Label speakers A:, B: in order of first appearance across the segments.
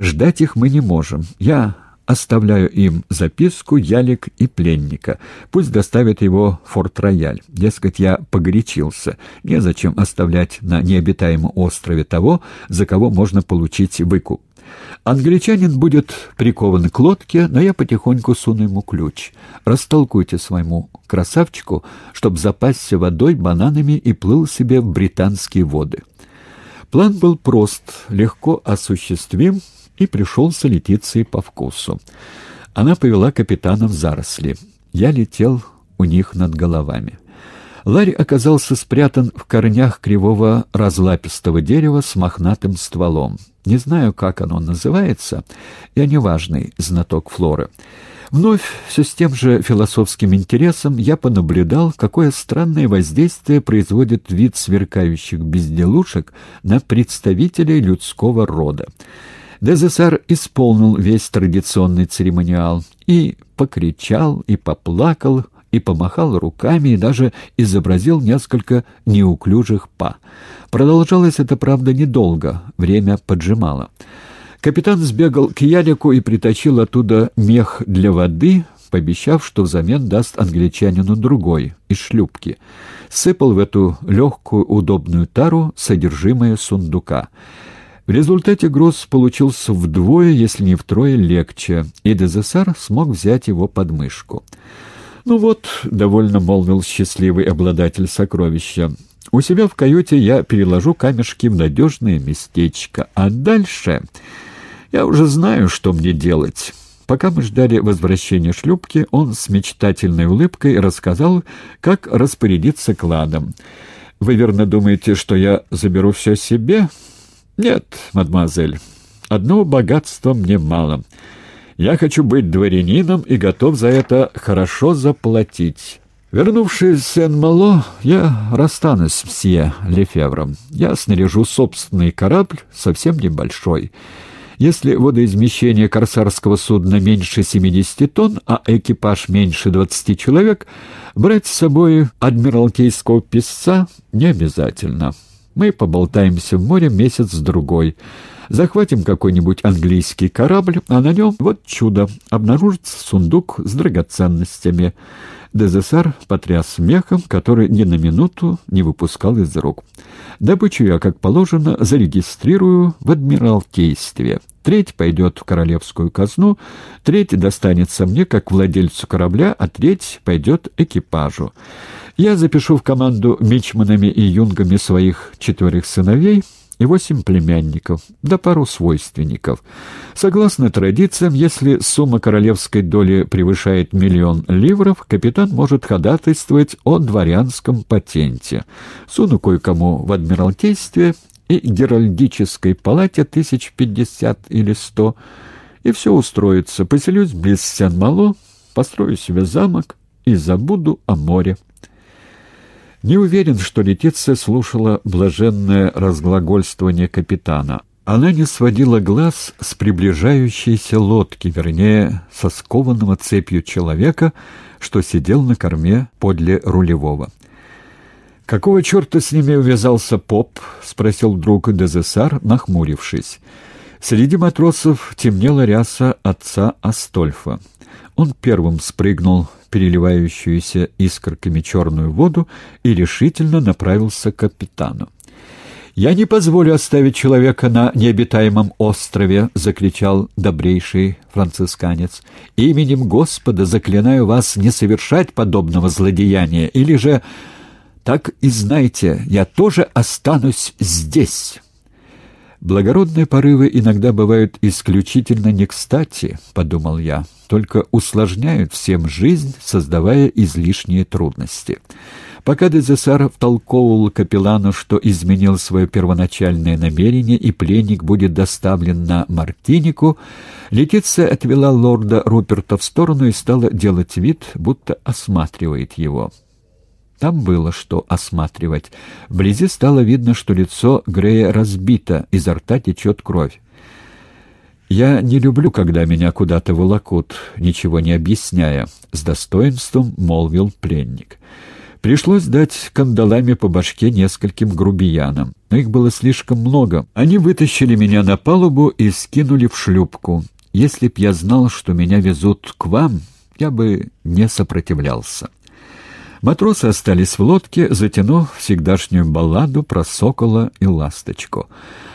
A: Ждать их мы не можем. Я оставляю им записку, ялик и пленника. Пусть доставят его Форт-Рояль. Дескать, я погорячился. Незачем оставлять на необитаемом острове того, за кого можно получить выкуп. Англичанин будет прикован к лодке, но я потихоньку суну ему ключ. Растолкуйте своему красавчику, чтоб запасся водой, бананами и плыл себе в британские воды. План был прост, легко осуществим и пришелся Летиции по вкусу. Она повела капитана в заросли. Я летел у них над головами. Ларри оказался спрятан в корнях кривого разлапистого дерева с мохнатым стволом. Не знаю, как оно называется, я неважный знаток флоры. Вновь все с тем же философским интересом я понаблюдал, какое странное воздействие производит вид сверкающих безделушек на представителей людского рода. Дезессар исполнил весь традиционный церемониал и покричал, и поплакал, и помахал руками, и даже изобразил несколько неуклюжих па. Продолжалось это, правда, недолго, время поджимало. Капитан сбегал к ялику и притащил оттуда мех для воды, пообещав, что взамен даст англичанину другой, из шлюпки. Сыпал в эту легкую, удобную тару содержимое сундука. В результате груз получился вдвое, если не втрое, легче, и Дезессар смог взять его под мышку. «Ну вот», — довольно молвил счастливый обладатель сокровища, — «у себя в каюте я переложу камешки в надежное местечко, а дальше я уже знаю, что мне делать». Пока мы ждали возвращения шлюпки, он с мечтательной улыбкой рассказал, как распорядиться кладом. «Вы верно думаете, что я заберу все себе?» «Нет, мадемуазель, одного богатства мне мало». Я хочу быть дворянином и готов за это хорошо заплатить. Вернувшись в Сен-Мало, я расстанусь с Лефевром. Я снаряжу собственный корабль, совсем небольшой. Если водоизмещение корсарского судна меньше 70 тонн, а экипаж меньше 20 человек, брать с собой адмиралтейского писца не обязательно. Мы поболтаемся в море месяц-другой. Захватим какой-нибудь английский корабль, а на нем, вот чудо, обнаружится сундук с драгоценностями. Дезессар потряс смехом, который ни на минуту не выпускал из рук. Добычу я, как положено, зарегистрирую в Адмиралтействе. Треть пойдет в королевскую казну, треть достанется мне, как владельцу корабля, а треть пойдет экипажу. Я запишу в команду мичманами и юнгами своих четверых сыновей — и восемь племянников, да пару свойственников. Согласно традициям, если сумма королевской доли превышает миллион ливров, капитан может ходатайствовать о дворянском патенте. Суну кое-кому в Адмиралтействе и Геральдической палате тысяч пятьдесят или сто, и все устроится. Поселюсь близ Сен-Мало, построю себе замок и забуду о море. Не уверен, что Летиция слушала блаженное разглагольствование капитана. Она не сводила глаз с приближающейся лодки, вернее, со скованного цепью человека, что сидел на корме подле рулевого. «Какого черта с ними увязался поп?» — спросил вдруг Дезессар, нахмурившись. Среди матросов темнела ряса отца Астольфа. Он первым спрыгнул переливающуюся искорками черную воду и решительно направился к капитану. «Я не позволю оставить человека на необитаемом острове!» — закричал добрейший францисканец. «Именем Господа заклинаю вас не совершать подобного злодеяния, или же, так и знайте, я тоже останусь здесь!» «Благородные порывы иногда бывают исключительно не кстати», — подумал я, — «только усложняют всем жизнь, создавая излишние трудности». Пока Дезессар втолковывал капеллану, что изменил свое первоначальное намерение и пленник будет доставлен на Мартинику, Летиция отвела лорда Руперта в сторону и стала делать вид, будто осматривает его. Там было что осматривать. Вблизи стало видно, что лицо Грея разбито, изо рта течет кровь. «Я не люблю, когда меня куда-то волокут, ничего не объясняя», — с достоинством молвил пленник. Пришлось дать кандалами по башке нескольким грубиянам, но их было слишком много. Они вытащили меня на палубу и скинули в шлюпку. Если б я знал, что меня везут к вам, я бы не сопротивлялся. Матросы остались в лодке, затянув всегдашнюю балладу про сокола и ласточку.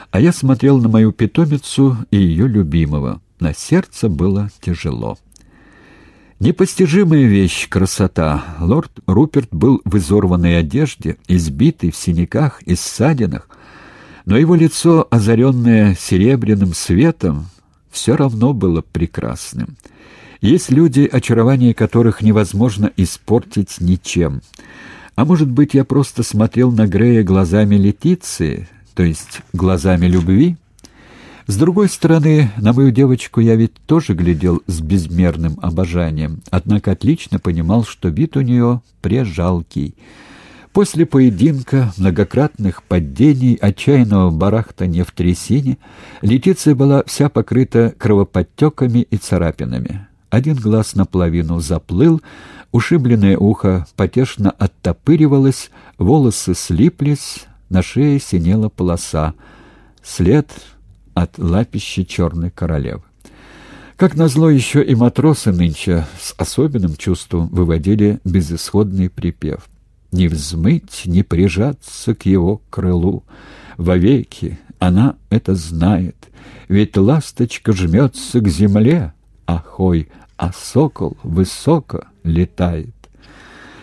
A: А я смотрел на мою питомицу и ее любимого. На сердце было тяжело. Непостижимая вещь — красота. Лорд Руперт был в изорванной одежде, избитый, в синяках и ссадинах, но его лицо, озаренное серебряным светом, все равно было прекрасным. Есть люди, очарование которых невозможно испортить ничем. А может быть, я просто смотрел на Грея глазами Летиции, то есть глазами любви? С другой стороны, на мою девочку я ведь тоже глядел с безмерным обожанием, однако отлично понимал, что вид у нее прежалкий. После поединка, многократных падений, отчаянного барахтания в трясине, Летиция была вся покрыта кровоподтеками и царапинами. Один глаз наполовину заплыл, ушибленное ухо потешно оттопыривалось, волосы слиплись, на шее синела полоса. След от лапища черной королевы. Как назло, еще и матросы нынче с особенным чувством выводили безысходный припев. «Не взмыть, не прижаться к его крылу. Вовеки она это знает, ведь ласточка жмется к земле, ахой, а сокол высоко летает».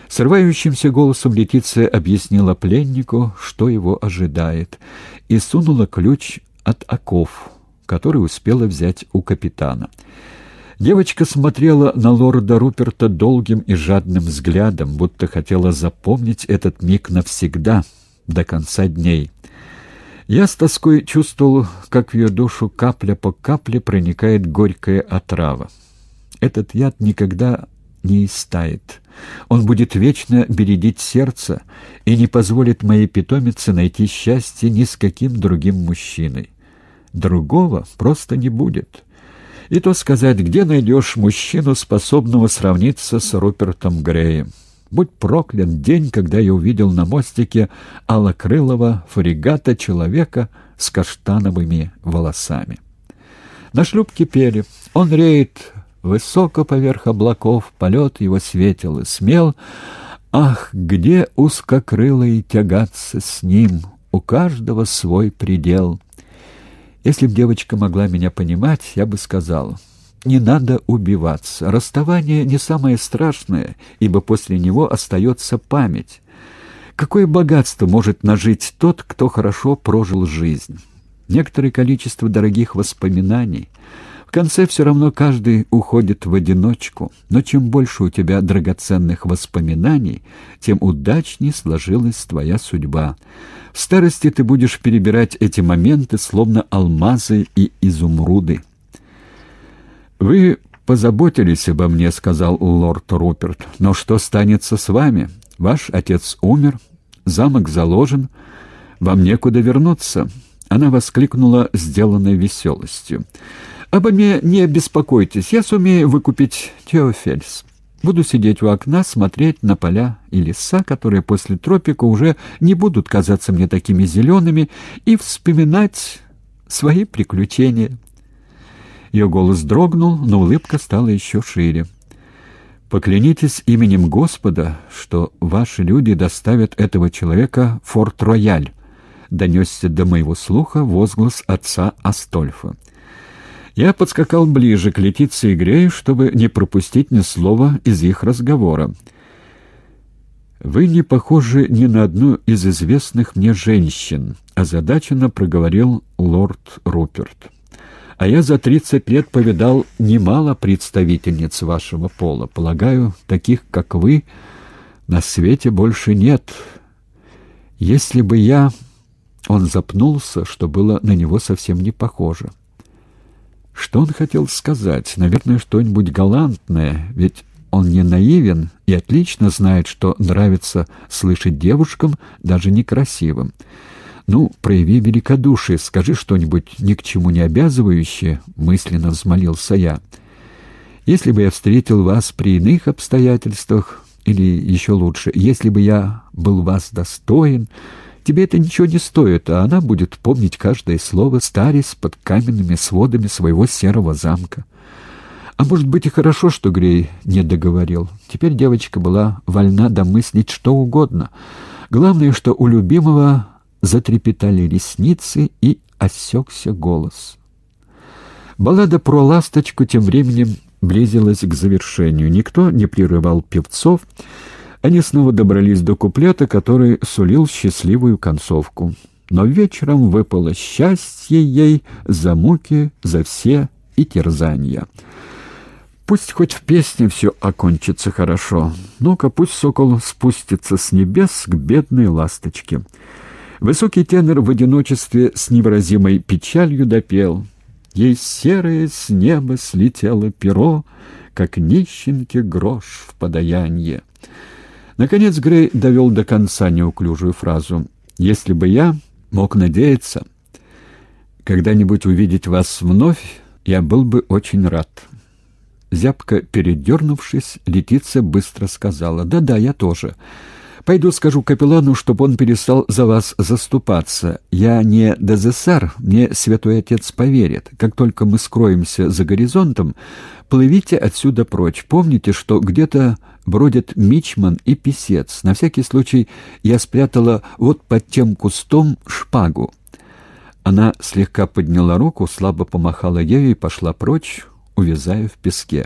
A: Срывающимся голосом Летиция объяснила пленнику, что его ожидает, и сунула ключ от оков, который успела взять у капитана. Девочка смотрела на лорда Руперта долгим и жадным взглядом, будто хотела запомнить этот миг навсегда, до конца дней. Я с тоской чувствовал, как в ее душу капля по капле проникает горькая отрава. Этот яд никогда не истает. Он будет вечно бередить сердце и не позволит моей питомице найти счастье ни с каким другим мужчиной. Другого просто не будет. И то сказать, где найдешь мужчину, способного сравниться с Рупертом Греем. Будь проклят день, когда я увидел на мостике алокрылого фрегата человека с каштановыми волосами. На шлюпке пели. Он реет высоко поверх облаков, полет его светел и смел. Ах, где узкокрылый тягаться с ним, у каждого свой предел. Если б девочка могла меня понимать, я бы сказал, не надо убиваться. Расставание не самое страшное, ибо после него остается память. Какое богатство может нажить тот, кто хорошо прожил жизнь? Некоторое количество дорогих воспоминаний. В конце все равно каждый уходит в одиночку, но чем больше у тебя драгоценных воспоминаний, тем удачнее сложилась твоя судьба. В старости ты будешь перебирать эти моменты, словно алмазы и изумруды. «Вы позаботились обо мне», — сказал лорд Руперт. «Но что станется с вами? Ваш отец умер, замок заложен, вам некуда вернуться». Она воскликнула, сделанной веселостью. «Обо мне не беспокойтесь, я сумею выкупить Теофельс». Буду сидеть у окна, смотреть на поля и леса, которые после тропика уже не будут казаться мне такими зелеными, и вспоминать свои приключения. Ее голос дрогнул, но улыбка стала еще шире. «Поклянитесь именем Господа, что ваши люди доставят этого человека в Форт-Рояль», — донесся до моего слуха возглас отца Астольфа. Я подскакал ближе к Летиции и Грею, чтобы не пропустить ни слова из их разговора. «Вы не похожи ни на одну из известных мне женщин», — озадаченно проговорил лорд Руперт. «А я за тридцать лет повидал немало представительниц вашего пола. Полагаю, таких, как вы, на свете больше нет. Если бы я...» Он запнулся, что было на него совсем не похоже. Что он хотел сказать? Наверное, что-нибудь галантное, ведь он не наивен и отлично знает, что нравится слышать девушкам, даже некрасивым. «Ну, прояви великодушие, скажи что-нибудь ни к чему не обязывающее», — мысленно взмолился я. «Если бы я встретил вас при иных обстоятельствах, Или еще лучше, если бы я был вас достоин, тебе это ничего не стоит, а она будет помнить каждое слово, старец под каменными сводами своего серого замка. А может быть и хорошо, что Грей не договорил. Теперь девочка была вольна домыслить что угодно. Главное, что у любимого затрепетали ресницы и осекся голос. Баллада про ласточку тем временем близилась к завершению. Никто не прерывал певцов. Они снова добрались до куплета, который сулил счастливую концовку. Но вечером выпало счастье ей за муки, за все и терзания. Пусть хоть в песне все окончится хорошо. Ну-ка, пусть сокол спустится с небес к бедной ласточке. Высокий тенор в одиночестве с невыразимой печалью допел — Ей серое с неба слетело перо, Как нищенке грош в подаянье. Наконец Грей довел до конца неуклюжую фразу. «Если бы я мог надеяться когда-нибудь увидеть вас вновь, я был бы очень рад». Зябко передернувшись, Летиция быстро сказала. «Да-да, я тоже». Пойду скажу капеллану, чтобы он перестал за вас заступаться. Я не ДЗСР, мне святой отец поверит. Как только мы скроемся за горизонтом, плывите отсюда прочь. Помните, что где-то бродят мичман и писец. На всякий случай я спрятала вот под тем кустом шпагу. Она слегка подняла руку, слабо помахала ею и пошла прочь, увязая в песке.